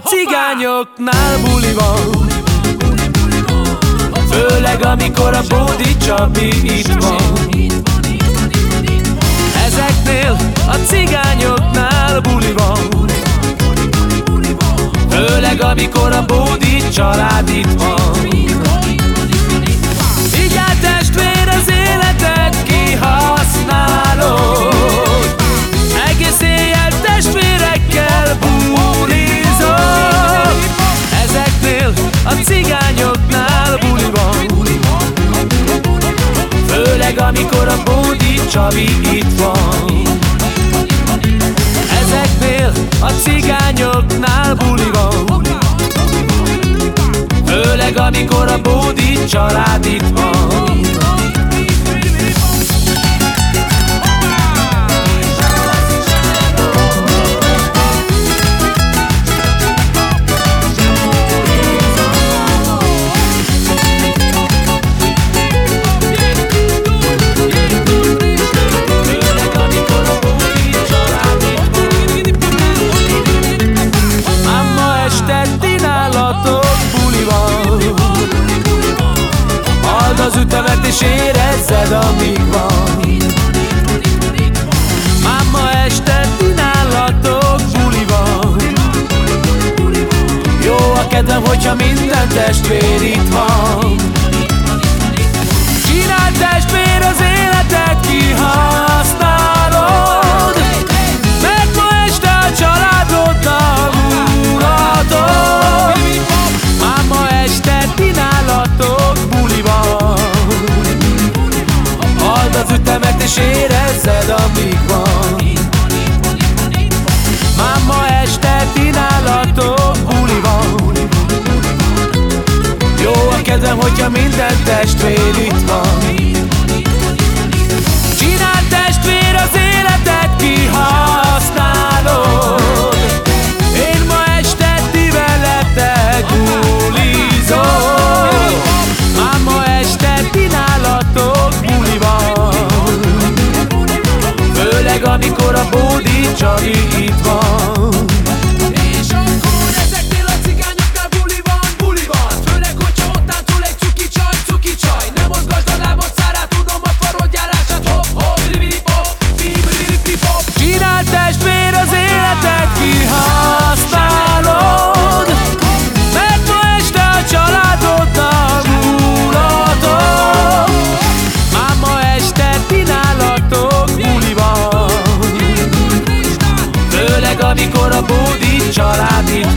cigányoknál buli van. Főleg amikor a Bódi Csabi itt van. Ezeknél a cigányoknál buli van. Főleg amikor a Bódi család itt van a Bódi Csabi itt van. Ezeknél a cigányoknál buli van. Főleg amikor a Bódi család itt van és érezzed, amíg van. Már ma este ti nálatok buli van. Jó a kedvem, hogyha minden testvér és érezzed, amíg van. Már ma este ti buli van. Jó a kedvem, hogyha minden testvér itt van Csabi itt van van